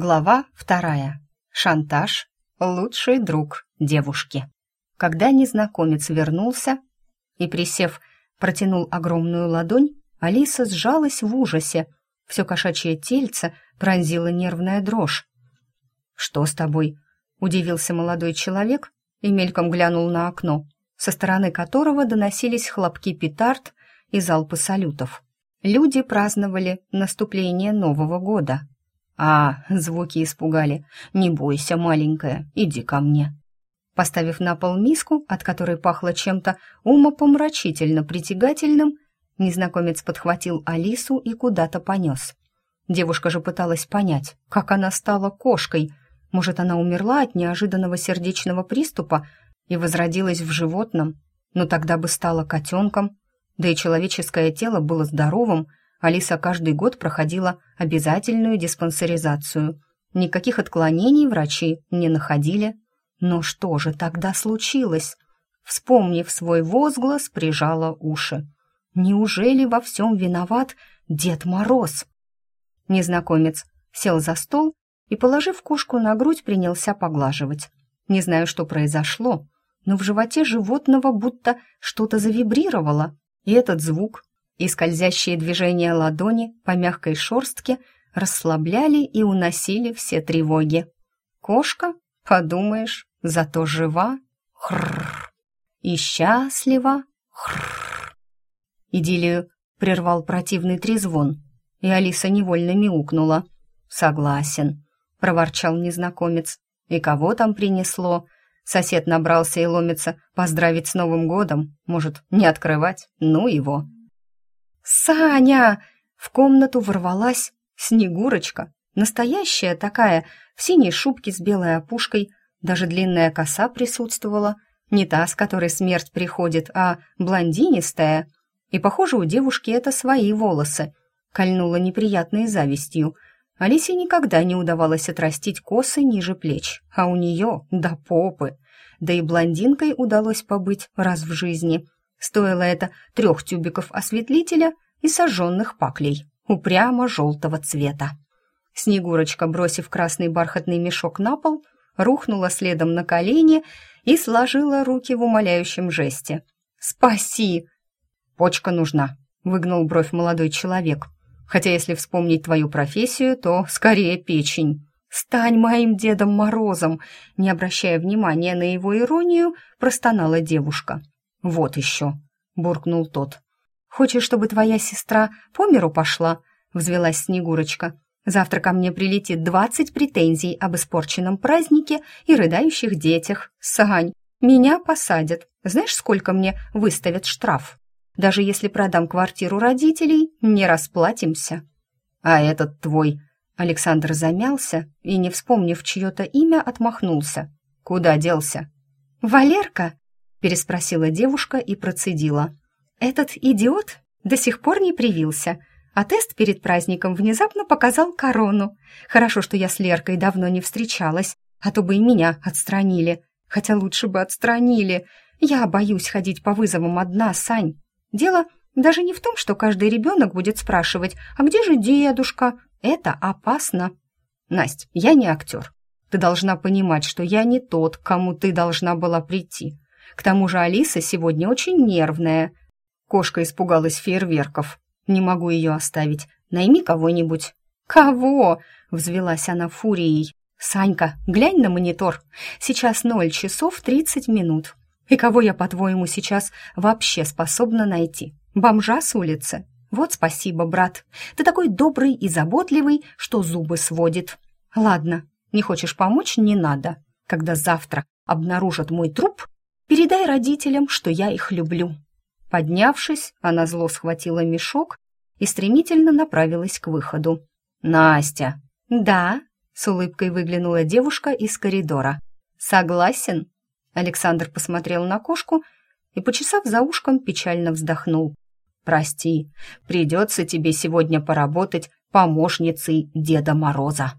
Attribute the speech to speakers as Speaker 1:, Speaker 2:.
Speaker 1: Глава вторая. Шантаж. Лучший друг девушки. Когда незнакомец вернулся и, присев, протянул огромную ладонь, Алиса сжалась в ужасе. Все кошачье тельце пронзила нервная дрожь. «Что с тобой?» — удивился молодой человек и мельком глянул на окно, со стороны которого доносились хлопки петард и залпы салютов. Люди праздновали наступление Нового года — а, звуки испугали. Не бойся, маленькая, иди ко мне. Поставив на пол миску, от которой пахло чем-то умопомрачительно притягательным, незнакомец подхватил Алису и куда-то понес. Девушка же пыталась понять, как она стала кошкой. Может, она умерла от неожиданного сердечного приступа и возродилась в животном, но тогда бы стала котенком, да и человеческое тело было здоровым, Алиса каждый год проходила обязательную диспансеризацию. Никаких отклонений врачи не находили. Но что же тогда случилось? Вспомнив свой возглас, прижала уши. Неужели во всем виноват Дед Мороз? Незнакомец сел за стол и, положив кошку на грудь, принялся поглаживать. Не знаю, что произошло, но в животе животного будто что-то завибрировало, и этот звук и скользящие движения ладони по мягкой шорстке расслабляли и уносили все тревоги. Кошка, подумаешь, зато жива, хрррр, и счастлива, хрррр. Идиллию прервал противный трезвон, и Алиса невольно мяукнула. «Согласен», — проворчал незнакомец. «И кого там принесло?» Сосед набрался и ломится поздравить с Новым годом. Может, не открывать? Ну его. «Саня!» В комнату ворвалась Снегурочка, настоящая такая, в синей шубке с белой опушкой, даже длинная коса присутствовала, не та, с которой смерть приходит, а блондинистая. И, похоже, у девушки это свои волосы. Кольнула неприятной завистью. Алисе никогда не удавалось отрастить косы ниже плеч, а у нее до попы. Да и блондинкой удалось побыть раз в жизни — Стоило это трех тюбиков осветлителя и сожженных паклей, упрямо желтого цвета. Снегурочка, бросив красный бархатный мешок на пол, рухнула следом на колени и сложила руки в умоляющем жесте. «Спаси!» «Почка нужна», — выгнал бровь молодой человек. «Хотя, если вспомнить твою профессию, то скорее печень». «Стань моим Дедом Морозом!» Не обращая внимания на его иронию, простонала девушка. «Вот еще», — буркнул тот. «Хочешь, чтобы твоя сестра по миру пошла?» — взвелась Снегурочка. «Завтра ко мне прилетит двадцать претензий об испорченном празднике и рыдающих детях. Сань, меня посадят. Знаешь, сколько мне выставят штраф? Даже если продам квартиру родителей, не расплатимся». «А этот твой...» Александр замялся и, не вспомнив чье-то имя, отмахнулся. «Куда делся?» «Валерка!» переспросила девушка и процедила. «Этот идиот до сих пор не привился, а тест перед праздником внезапно показал корону. Хорошо, что я с Леркой давно не встречалась, а то бы и меня отстранили. Хотя лучше бы отстранили. Я боюсь ходить по вызовам одна, Сань. Дело даже не в том, что каждый ребенок будет спрашивать, а где же дедушка? Это опасно. Настя, я не актер. Ты должна понимать, что я не тот, к кому ты должна была прийти. К тому же Алиса сегодня очень нервная. Кошка испугалась фейерверков. Не могу ее оставить. Найми кого-нибудь. Кого? Взвелась она фурией. Санька, глянь на монитор. Сейчас ноль часов тридцать минут. И кого я, по-твоему, сейчас вообще способна найти? Бомжа с улицы? Вот спасибо, брат. Ты такой добрый и заботливый, что зубы сводит. Ладно, не хочешь помочь, не надо. Когда завтра обнаружат мой труп, Передай родителям, что я их люблю». Поднявшись, она зло схватила мешок и стремительно направилась к выходу. «Настя!» «Да?» — с улыбкой выглянула девушка из коридора. «Согласен?» Александр посмотрел на кошку и, почесав за ушком, печально вздохнул. «Прости, придется тебе сегодня поработать помощницей Деда Мороза».